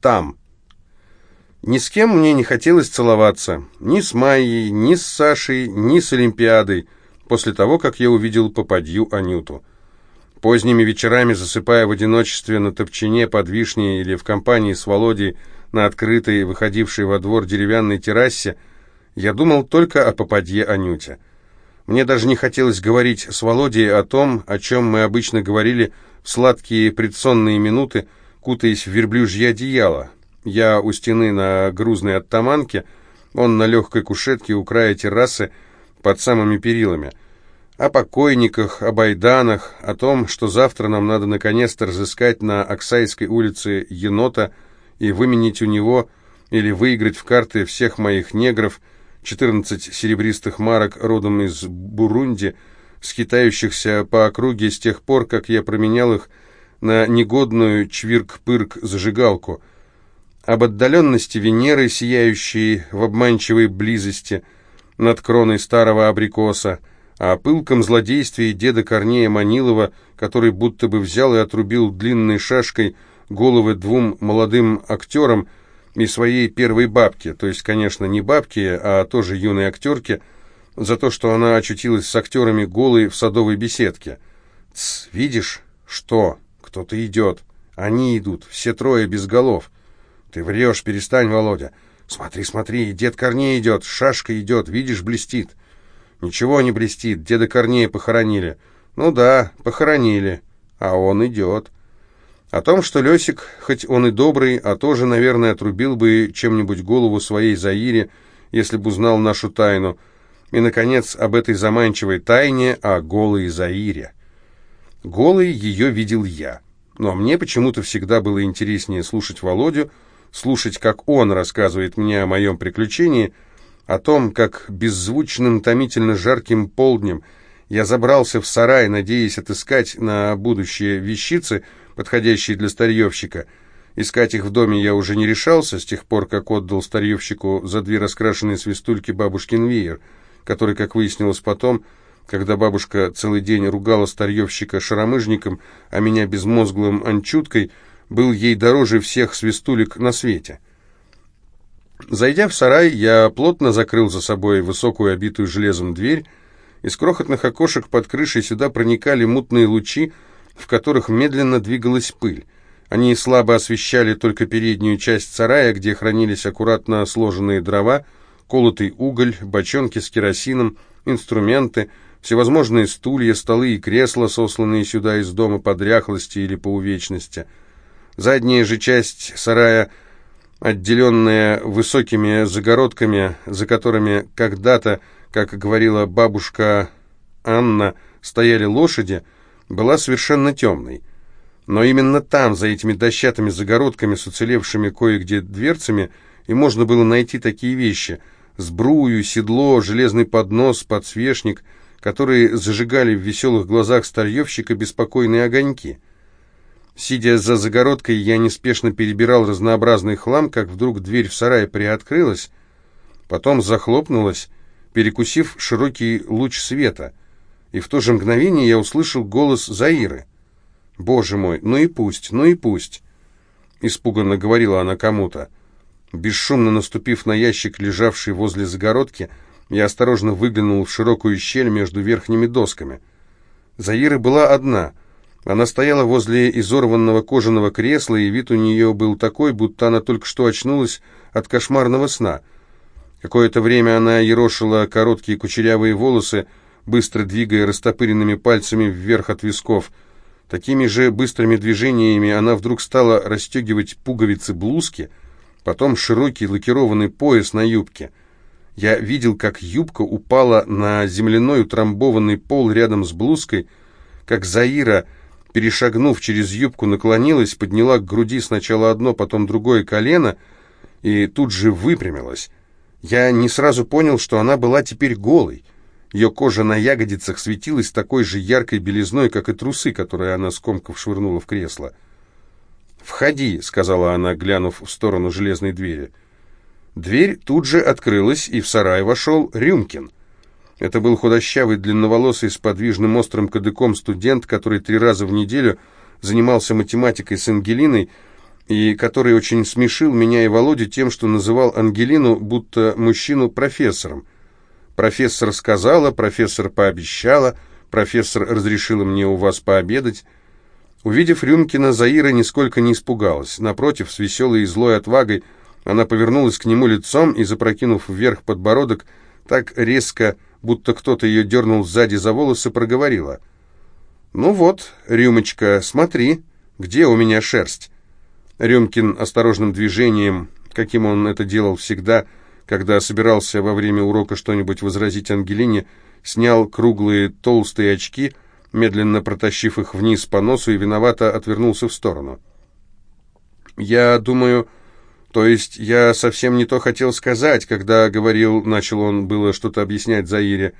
там. Ни с кем мне не хотелось целоваться. Ни с Майей, ни с Сашей, ни с Олимпиадой, после того, как я увидел попадью Анюту. Поздними вечерами, засыпая в одиночестве на топчине под вишней или в компании с Володей на открытой, выходившей во двор деревянной террасе, я думал только о попадье Анюте. Мне даже не хотелось говорить с Володей о том, о чем мы обычно говорили в сладкие предсонные минуты, кутаясь в верблюжье одеяло. Я у стены на грузной оттаманке, он на легкой кушетке у края террасы под самыми перилами. О покойниках, о байданах, о том, что завтра нам надо наконец-то разыскать на Оксайской улице енота и выменить у него или выиграть в карты всех моих негров, 14 серебристых марок родом из Бурунди, скитающихся по округе с тех пор, как я променял их на негодную чвирк-пырк-зажигалку, об отдаленности Венеры, сияющей в обманчивой близости над кроной старого абрикоса, о пылком злодействии деда Корнея Манилова, который будто бы взял и отрубил длинной шашкой головы двум молодым актерам и своей первой бабке, то есть, конечно, не бабке, а тоже юной актерке, за то, что она очутилась с актерами голой в садовой беседке. «Тсс, видишь? Что? Кто-то идет. Они идут, все трое без голов. Ты врешь, перестань, Володя. Смотри, смотри, дед Корней идет, шашка идет, видишь, блестит». «Ничего не блестит, деда Корнея похоронили». «Ну да, похоронили, а он идет». О том, что Лесик, хоть он и добрый, а тоже, наверное, отрубил бы чем-нибудь голову своей Заире, если бы узнал нашу тайну – и, наконец, об этой заманчивой тайне о голой Заире. Голой ее видел я. Но мне почему-то всегда было интереснее слушать Володю, слушать, как он рассказывает мне о моем приключении, о том, как беззвучным, томительно жарким полднем я забрался в сарай, надеясь отыскать на будущее вещицы, подходящие для старьевщика. Искать их в доме я уже не решался, с тех пор, как отдал старьевщику за две раскрашенные свистульки бабушкин веер — который, как выяснилось потом, когда бабушка целый день ругала старьевщика шаромыжником, а меня безмозглым анчуткой, был ей дороже всех свистулек на свете. Зайдя в сарай, я плотно закрыл за собой высокую обитую железом дверь, из крохотных окошек под крышей сюда проникали мутные лучи, в которых медленно двигалась пыль. Они слабо освещали только переднюю часть сарая, где хранились аккуратно сложенные дрова, колотый уголь, бочонки с керосином, инструменты, всевозможные стулья, столы и кресла, сосланные сюда из дома по дряхлости или по увечности. Задняя же часть сарая, отделенная высокими загородками, за которыми когда-то, как говорила бабушка Анна, стояли лошади, была совершенно темной. Но именно там, за этими дощатыми загородками с уцелевшими кое-где дверцами, и можно было найти такие вещи – сбрую, седло, железный поднос, подсвечник, которые зажигали в веселых глазах старьевщика беспокойные огоньки. Сидя за загородкой, я неспешно перебирал разнообразный хлам, как вдруг дверь в сарай приоткрылась, потом захлопнулась, перекусив широкий луч света, и в то же мгновение я услышал голос Заиры. «Боже мой, ну и пусть, ну и пусть!» Испуганно говорила она кому-то. Бесшумно наступив на ящик, лежавший возле загородки, я осторожно выглянул в широкую щель между верхними досками. Заира была одна. Она стояла возле изорванного кожаного кресла, и вид у нее был такой, будто она только что очнулась от кошмарного сна. Какое-то время она ерошила короткие кучерявые волосы, быстро двигая растопыренными пальцами вверх от висков. Такими же быстрыми движениями она вдруг стала расстегивать пуговицы блузки — потом широкий лакированный пояс на юбке. Я видел, как юбка упала на земляной утрамбованный пол рядом с блузкой, как Заира, перешагнув через юбку, наклонилась, подняла к груди сначала одно, потом другое колено и тут же выпрямилась. Я не сразу понял, что она была теперь голой. Ее кожа на ягодицах светилась такой же яркой белизной, как и трусы, которые она скомков швырнула в кресло. «Входи», — сказала она, глянув в сторону железной двери. Дверь тут же открылась, и в сарай вошел Рюмкин. Это был худощавый, длинноволосый, с подвижным острым кадыком студент, который три раза в неделю занимался математикой с Ангелиной и который очень смешил меня и Володю тем, что называл Ангелину будто мужчину профессором. Профессор сказала, профессор пообещала, профессор разрешила мне у вас пообедать. Увидев Рюмкина, Заира нисколько не испугалась. Напротив, с веселой и злой отвагой, она повернулась к нему лицом и, запрокинув вверх подбородок, так резко, будто кто-то ее дернул сзади за волосы, проговорила. «Ну вот, Рюмочка, смотри, где у меня шерсть?» Рюмкин осторожным движением, каким он это делал всегда, когда собирался во время урока что-нибудь возразить Ангелине, снял круглые толстые очки, медленно протащив их вниз по носу и виновато отвернулся в сторону. «Я думаю, то есть я совсем не то хотел сказать, когда говорил, начал он было что-то объяснять Заире,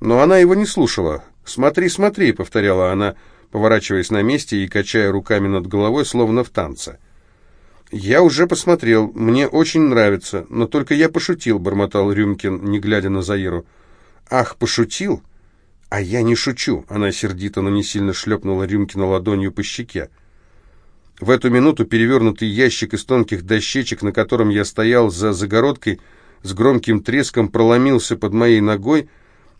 но она его не слушала. «Смотри, смотри», — повторяла она, поворачиваясь на месте и качая руками над головой, словно в танце. «Я уже посмотрел, мне очень нравится, но только я пошутил», — бормотал Рюмкин, не глядя на Заиру. «Ах, пошутил?» «А я не шучу», — она сердито, но не сильно шлепнула Рюмкина ладонью по щеке. В эту минуту перевернутый ящик из тонких дощечек, на котором я стоял за загородкой, с громким треском проломился под моей ногой.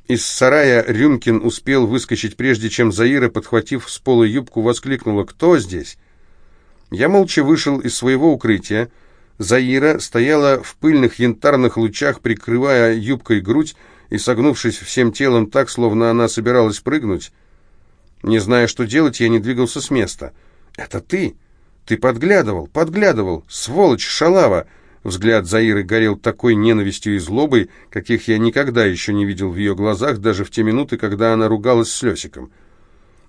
Из сарая Рюмкин успел выскочить, прежде чем Заира, подхватив с пола юбку, воскликнула «Кто здесь?». Я молча вышел из своего укрытия. Заира стояла в пыльных янтарных лучах, прикрывая юбкой грудь и согнувшись всем телом так, словно она собиралась прыгнуть. Не зная, что делать, я не двигался с места. «Это ты?» «Ты подглядывал, подглядывал, сволочь, шалава!» Взгляд Заиры горел такой ненавистью и злобой, каких я никогда еще не видел в ее глазах, даже в те минуты, когда она ругалась с Лесиком.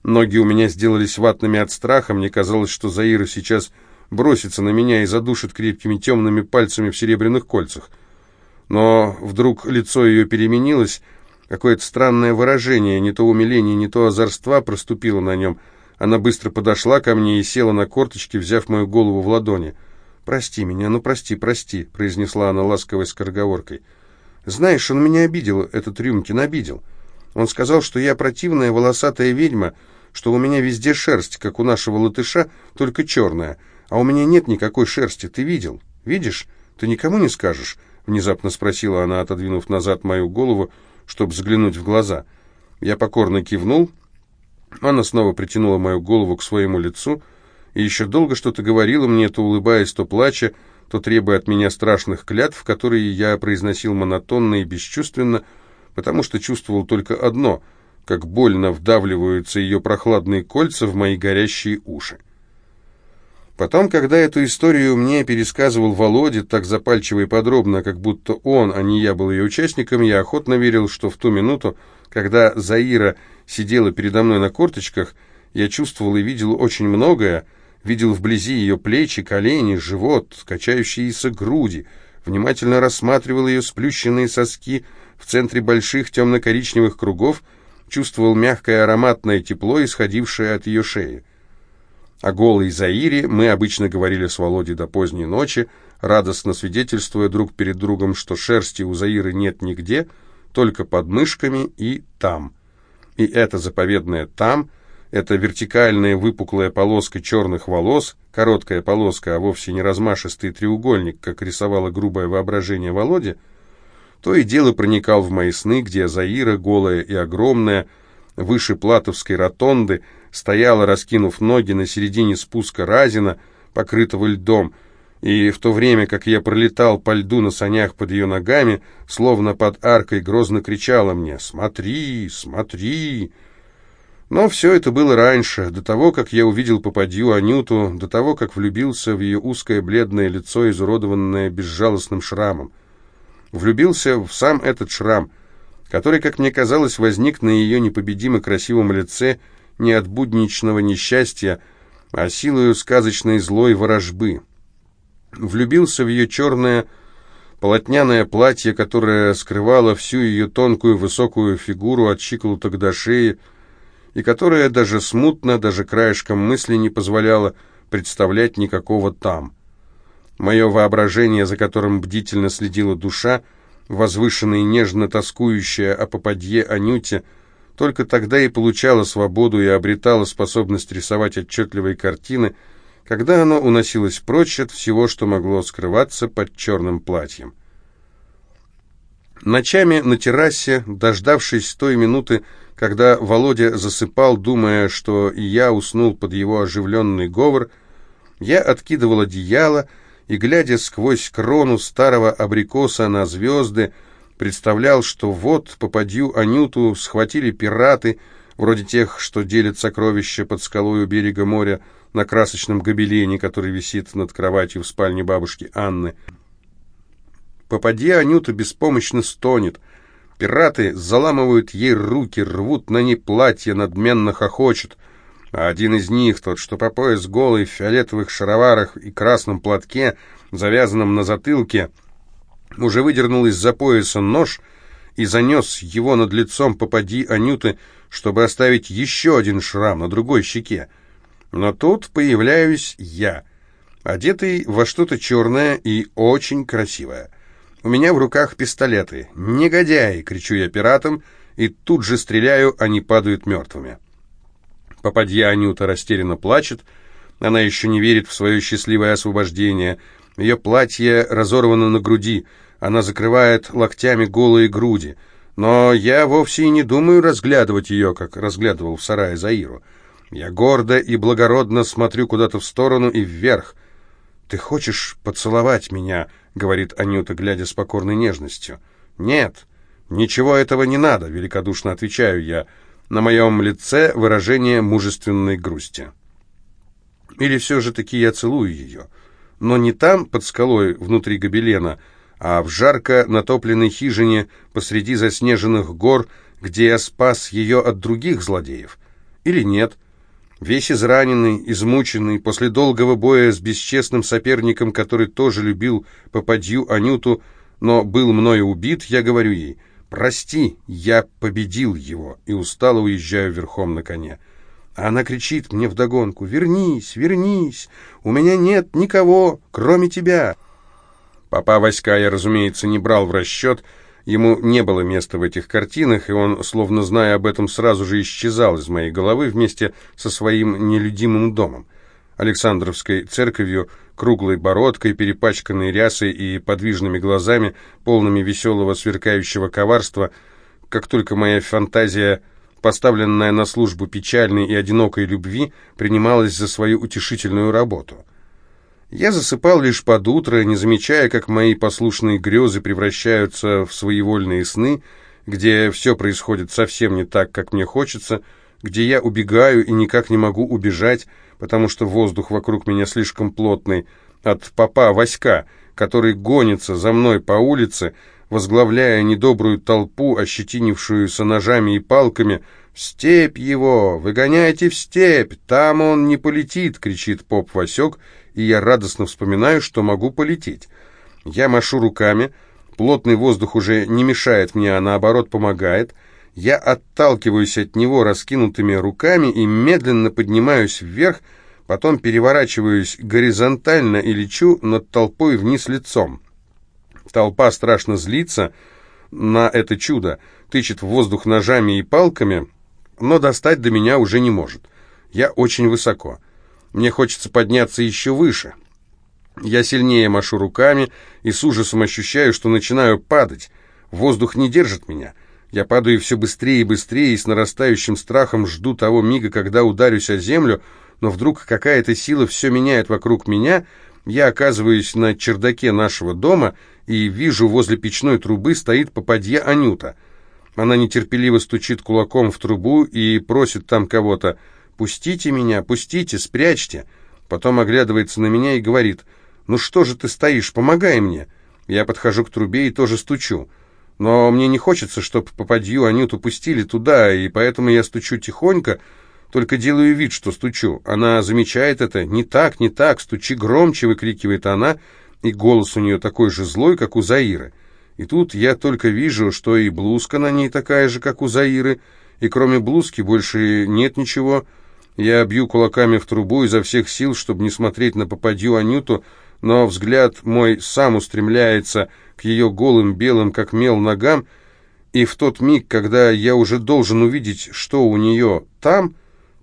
Ноги у меня сделались ватными от страха, мне казалось, что Заира сейчас бросится на меня и задушит крепкими темными пальцами в серебряных кольцах. Но вдруг лицо ее переменилось, какое-то странное выражение, не то умиление, не то озорства проступило на нем — она быстро подошла ко мне и села на корточки, взяв мою голову в ладони. «Прости меня, ну прости, прости», — произнесла она ласковой скороговоркой. «Знаешь, он меня обидел, этот Рюмкин обидел. Он сказал, что я противная волосатая ведьма, что у меня везде шерсть, как у нашего латыша, только черная, а у меня нет никакой шерсти, ты видел? Видишь? Ты никому не скажешь?» — внезапно спросила она, отодвинув назад мою голову, чтобы взглянуть в глаза. Я покорно кивнул, она снова притянула мою голову к своему лицу и еще долго что-то говорила мне, то улыбаясь, то плача, то требуя от меня страшных клятв, которые я произносил монотонно и бесчувственно, потому что чувствовал только одно — как больно вдавливаются ее прохладные кольца в мои горящие уши. Потом, когда эту историю мне пересказывал Володя так запальчиво и подробно, как будто он, а не я был ее участником, я охотно верил, что в ту минуту, когда Заира сидела передо мной на корточках, я чувствовал и видел очень многое, видел вблизи ее плечи, колени, живот, качающиеся груди, внимательно рассматривал ее сплющенные соски в центре больших темно-коричневых кругов, чувствовал мягкое ароматное тепло, исходившее от ее шеи. О голой Заире мы обычно говорили с Володей до поздней ночи, радостно свидетельствуя друг перед другом, что шерсти у Заиры нет нигде — только под мышками и там. И это заповедное «там» — это вертикальная выпуклая полоска черных волос, короткая полоска, а вовсе не размашистый треугольник, как рисовало грубое воображение Володи, то и дело проникал в мои сны, где Заира, голая и огромная, выше Платовской ротонды, стояла, раскинув ноги на середине спуска Разина, покрытого льдом, и в то время, как я пролетал по льду на санях под ее ногами, словно под аркой грозно кричала мне «Смотри, смотри!». Но все это было раньше, до того, как я увидел попадью Анюту, до того, как влюбился в ее узкое бледное лицо, изуродованное безжалостным шрамом. Влюбился в сам этот шрам, который, как мне казалось, возник на ее непобедимо красивом лице не от будничного несчастья, а силою сказочной злой ворожбы влюбился в ее черное полотняное платье, которое скрывало всю ее тонкую высокую фигуру от щиколоток до шеи, и которое даже смутно, даже краешком мысли не позволяло представлять никакого там. Мое воображение, за которым бдительно следила душа, возвышенная и нежно тоскующая о попадье Анюте, только тогда и получала свободу и обретала способность рисовать отчетливые картины, когда оно уносилось прочь от всего, что могло скрываться под черным платьем. Ночами на террасе, дождавшись той минуты, когда Володя засыпал, думая, что и я уснул под его оживленный говор, я откидывал одеяло и, глядя сквозь крону старого абрикоса на звезды, представлял, что вот попадью Анюту схватили пираты, вроде тех, что делят сокровища под скалой у берега моря на красочном гобелене, который висит над кроватью в спальне бабушки Анны. Попадья Анюта беспомощно стонет. Пираты заламывают ей руки, рвут на ней платье, надменно хохочут. А один из них, тот, что по пояс голый, в фиолетовых шароварах и красном платке, завязанном на затылке, уже выдернул из-за пояса нож и занес его над лицом попади Анюты, чтобы оставить еще один шрам на другой щеке. Но тут появляюсь я, одетый во что-то черное и очень красивое. У меня в руках пистолеты. «Негодяи!» — кричу я пиратам, и тут же стреляю, они падают мертвыми. Попадья Анюта растерянно плачет, она еще не верит в свое счастливое освобождение. Ее платье разорвано на груди, она закрывает локтями голые груди. Но я вовсе и не думаю разглядывать ее, как разглядывал в сарае Заиру. Я гордо и благородно смотрю куда-то в сторону и вверх. «Ты хочешь поцеловать меня?» — говорит Анюта, глядя с покорной нежностью. «Нет, ничего этого не надо», — великодушно отвечаю я. На моем лице выражение мужественной грусти. Или все же таки я целую ее. Но не там, под скалой, внутри гобелена, а в жарко натопленной хижине посреди заснеженных гор, где я спас ее от других злодеев. Или нет? — Весь израненный, измученный, после долгого боя с бесчестным соперником, который тоже любил попадью Анюту, но был мною убит, я говорю ей, «Прости, я победил его», и устало уезжаю верхом на коне. А она кричит мне вдогонку, «Вернись, вернись, у меня нет никого, кроме тебя». Папа Васька я, разумеется, не брал в расчет, — Ему не было места в этих картинах, и он, словно зная об этом, сразу же исчезал из моей головы вместе со своим нелюдимым домом. Александровской церковью, круглой бородкой, перепачканной рясой и подвижными глазами, полными веселого сверкающего коварства, как только моя фантазия, поставленная на службу печальной и одинокой любви, принималась за свою утешительную работу. Я засыпал лишь под утро, не замечая, как мои послушные грезы превращаются в своевольные сны, где все происходит совсем не так, как мне хочется, где я убегаю и никак не могу убежать, потому что воздух вокруг меня слишком плотный, от папа Васька, который гонится за мной по улице, возглавляя недобрую толпу, ощетинившуюся ножами и палками. «В степь его! Выгоняйте в степь! Там он не полетит!» — кричит поп Васек — и я радостно вспоминаю, что могу полететь. Я машу руками, плотный воздух уже не мешает мне, а наоборот помогает. Я отталкиваюсь от него раскинутыми руками и медленно поднимаюсь вверх, потом переворачиваюсь горизонтально и лечу над толпой вниз лицом. Толпа страшно злится на это чудо, тычет в воздух ножами и палками, но достать до меня уже не может. Я очень высоко. Мне хочется подняться еще выше. Я сильнее машу руками и с ужасом ощущаю, что начинаю падать. Воздух не держит меня. Я падаю все быстрее и быстрее, и с нарастающим страхом жду того мига, когда ударюсь о землю, но вдруг какая-то сила все меняет вокруг меня. Я оказываюсь на чердаке нашего дома и вижу, возле печной трубы стоит попадья Анюта. Она нетерпеливо стучит кулаком в трубу и просит там кого-то. «Пустите меня, пустите, спрячьте!» Потом оглядывается на меня и говорит, «Ну что же ты стоишь, помогай мне!» Я подхожу к трубе и тоже стучу. Но мне не хочется, чтобы попадью Анюту пустили туда, и поэтому я стучу тихонько, только делаю вид, что стучу. Она замечает это. «Не так, не так, стучи громче!» — выкрикивает она, и голос у нее такой же злой, как у Заиры. И тут я только вижу, что и блузка на ней такая же, как у Заиры, и кроме блузки больше нет ничего, — я бью кулаками в трубу изо всех сил, чтобы не смотреть на попадью Анюту, но взгляд мой сам устремляется к ее голым белым, как мел, ногам, и в тот миг, когда я уже должен увидеть, что у нее там,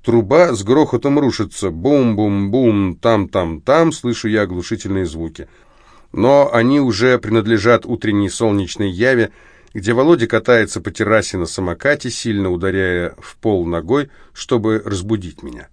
Труба с грохотом рушится. Бум-бум-бум, там-там-там, слышу я оглушительные звуки. Но они уже принадлежат утренней солнечной яве, где Володя катается по террасе на самокате, сильно ударяя в пол ногой, чтобы разбудить меня.